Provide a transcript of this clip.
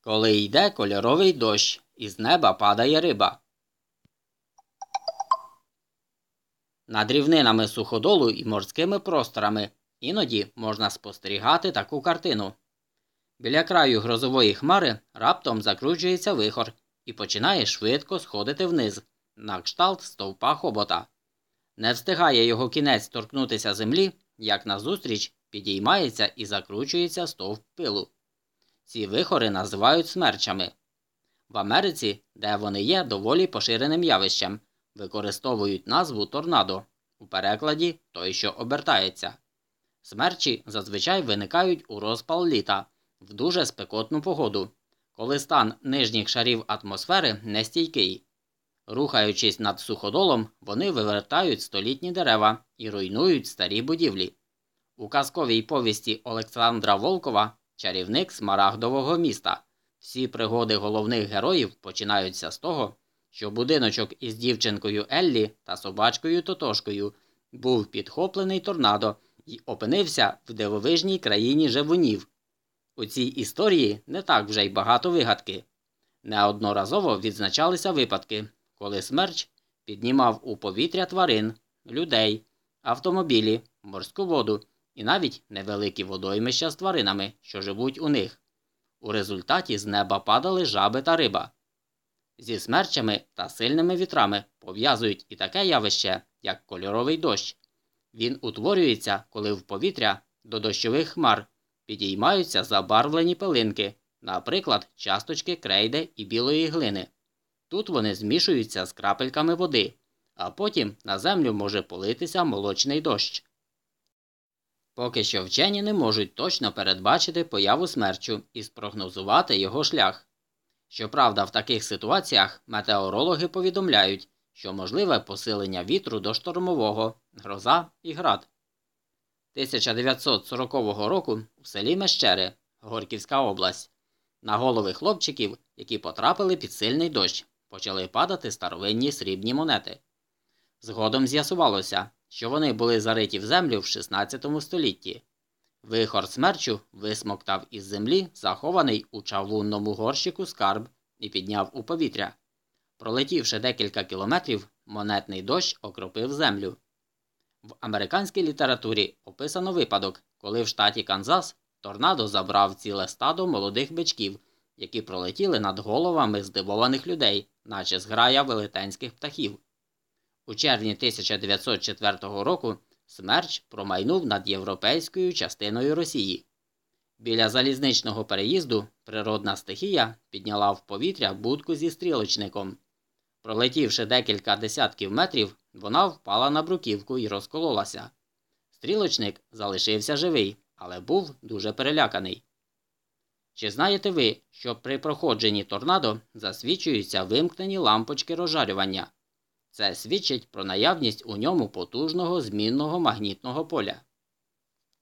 Коли йде кольоровий дощ, із неба падає риба. Над рівнинами суходолу і морськими просторами іноді можна спостерігати таку картину. Біля краю грозової хмари раптом закручується вихор і починає швидко сходити вниз, на кшталт стовпа хобота. Не встигає його кінець торкнутися землі, як назустріч підіймається і закручується стовп пилу. Ці вихори називають смерчами. В Америці, де вони є доволі поширеним явищем, використовують назву торнадо у перекладі той, що обертається. Смерчі зазвичай виникають у розпал літа в дуже спекотну погоду, коли стан нижніх шарів атмосфери нестійкий. Рухаючись над суходолом, вони вивертають столітні дерева і руйнують старі будівлі. У казковій повісті Олександра Волкова Чарівник Смарагдового міста. Всі пригоди головних героїв починаються з того, що будиночок із дівчинкою Еллі та собачкою Тотошкою був підхоплений торнадо і опинився в дивовижній країні живунів. У цій історії не так вже й багато вигадки. Неодноразово відзначалися випадки, коли смерч піднімав у повітря тварин, людей, автомобілі, морську воду і навіть невеликі водоймища з тваринами, що живуть у них. У результаті з неба падали жаби та риба. Зі смерчами та сильними вітрами пов'язують і таке явище, як кольоровий дощ. Він утворюється, коли в повітря до дощових хмар підіймаються забарвлені пилинки, наприклад, часточки крейди і білої глини. Тут вони змішуються з крапельками води, а потім на землю може политися молочний дощ. Поки що вчені не можуть точно передбачити появу смерчу і спрогнозувати його шлях. Щоправда, в таких ситуаціях метеорологи повідомляють, що можливе посилення вітру до штормового, гроза і град. 1940 року в селі Мещери, Горківська область, на голови хлопчиків, які потрапили під сильний дощ, почали падати старовинні срібні монети. Згодом з'ясувалося, що вони були зариті в землю в 16 столітті. Вихор смерчу висмоктав із землі захований у чавунному горщику скарб і підняв у повітря. Пролетівши декілька кілометрів, монетний дощ окропив землю. В американській літературі описано випадок, коли в штаті Канзас торнадо забрав ціле стадо молодих бичків, які пролетіли над головами здивованих людей, наче зграя велетенських птахів. У червні 1904 року смерч промайнув над європейською частиною Росії. Біля залізничного переїзду природна стихія підняла в повітря будку зі стрілочником. Пролетівши декілька десятків метрів, вона впала на бруківку і розкололася. Стрілочник залишився живий, але був дуже переляканий. Чи знаєте ви, що при проходженні торнадо засвічуються вимкнені лампочки розжарювання? Це свідчить про наявність у ньому потужного змінного магнітного поля.